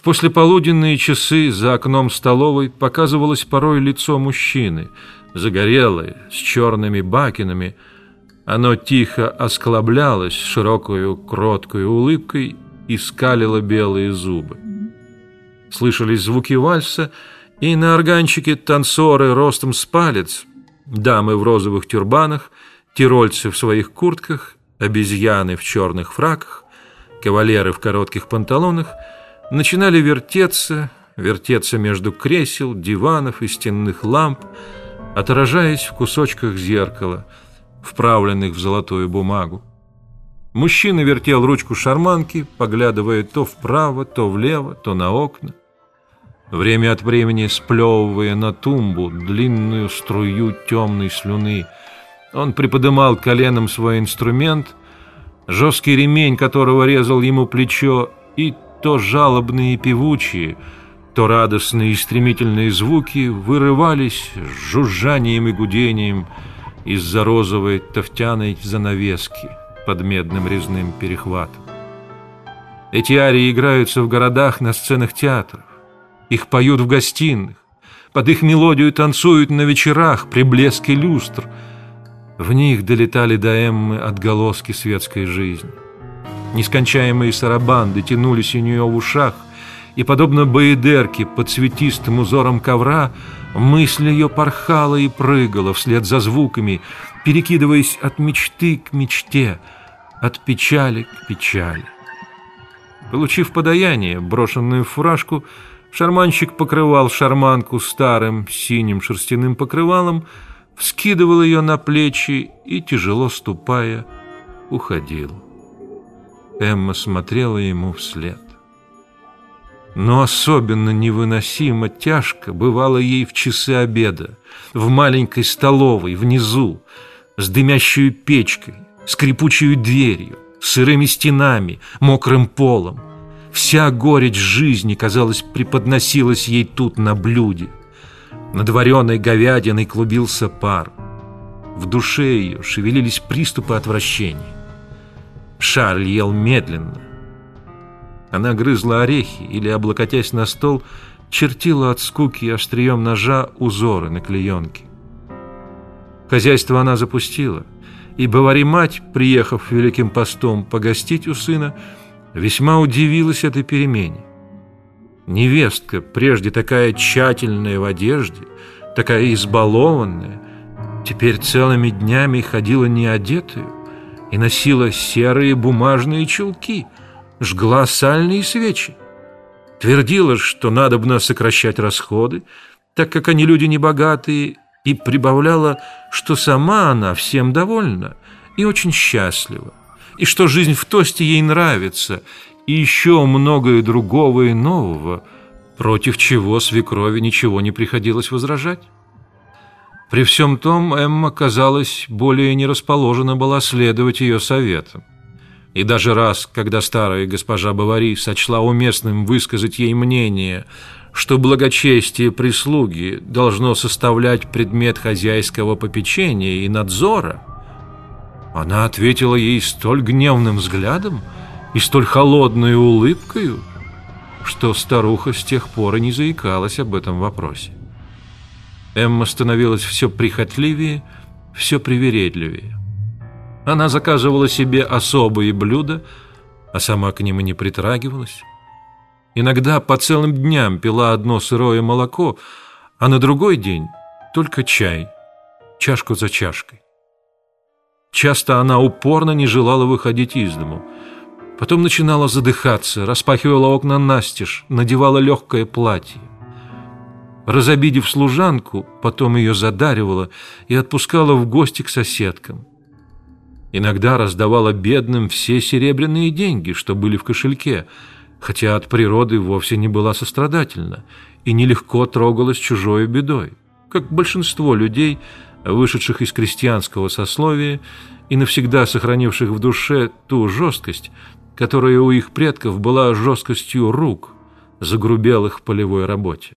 В послеполуденные часы за окном столовой показывалось порой лицо мужчины, загорелое, с черными бакинами. Оно тихо осклаблялось широкую, кроткой улыбкой и скалило белые зубы. Слышались звуки вальса, и на органчике танцоры ростом с палец, дамы в розовых тюрбанах, тирольцы в своих куртках, обезьяны в черных фраках, кавалеры в коротких панталонах начинали вертеться, вертеться между кресел, диванов и стенных ламп, отражаясь в кусочках зеркала, вправленных в золотую бумагу. Мужчина вертел ручку шарманки, поглядывая то вправо, то влево, то на окна, время от времени сплевывая на тумбу длинную струю темной слюны. Он приподымал коленом свой инструмент, жесткий ремень которого резал ему плечо, и то жалобные и певучие, то радостные и стремительные звуки вырывались с жужжанием и гудением из-за розовой тофтяной занавески под медным резным перехватом. Эти арии играются в городах на сценах театров, их поют в гостиных, под их мелодию танцуют на вечерах при блеске люстр. В них долетали до Эммы отголоски светской жизни. Нескончаемые сарабанды тянулись у нее в ушах, и, подобно боедерке под цветистым узором ковра, мысль ее порхала и прыгала вслед за звуками, перекидываясь от мечты к мечте, от печали к печали. Получив подаяние, брошенную фуражку, шарманщик покрывал шарманку старым синим шерстяным покрывалом, вскидывал ее на плечи и, тяжело ступая, уходил. Эмма смотрела ему вслед. Но особенно невыносимо тяжко бывало ей в часы обеда, в маленькой столовой внизу, с дымящей печкой, скрипучей дверью, сырыми стенами, мокрым полом. Вся горечь жизни, казалось, преподносилась ей тут на блюде. Над вареной говядиной клубился пар. В душе ее шевелились приступы отвращения. Шарль ел медленно. Она грызла орехи или, облокотясь на стол, чертила от скуки острием ножа узоры на клеенке. Хозяйство она запустила, и Бавари-мать, приехав Великим постом погостить у сына, весьма удивилась этой перемене. Невестка, прежде такая тщательная в одежде, такая избалованная, теперь целыми днями ходила неодетую, и носила серые бумажные чулки, жгла сальные свечи. Твердила, что надо бы нас сокращать расходы, так как они люди небогатые, и прибавляла, что сама она всем довольна и очень счастлива, и что жизнь в тосте ей нравится, и еще многое другого и нового, против чего свекрови ничего не приходилось возражать. При всем том Эмма, казалось, более не расположена была следовать ее советам. И даже раз, когда старая госпожа Бавари сочла уместным высказать ей мнение, что благочестие прислуги должно составлять предмет хозяйского попечения и надзора, она ответила ей столь гневным взглядом и столь холодной улыбкой, что старуха с тех пор и не заикалась об этом вопросе. Эмма становилась все прихотливее, все привередливее. Она заказывала себе особые блюда, а сама к ним и не притрагивалась. Иногда по целым дням пила одно сырое молоко, а на другой день только чай, чашку за чашкой. Часто она упорно не желала выходить из дому. Потом начинала задыхаться, распахивала окна настежь, надевала легкое платье. Разобидев служанку, потом ее задаривала и отпускала в гости к соседкам. Иногда раздавала бедным все серебряные деньги, что были в кошельке, хотя от природы вовсе не была сострадательна и нелегко трогалась чужой бедой, как большинство людей, вышедших из крестьянского сословия и навсегда сохранивших в душе ту жесткость, которая у их предков была жесткостью рук, загрубелых в полевой работе.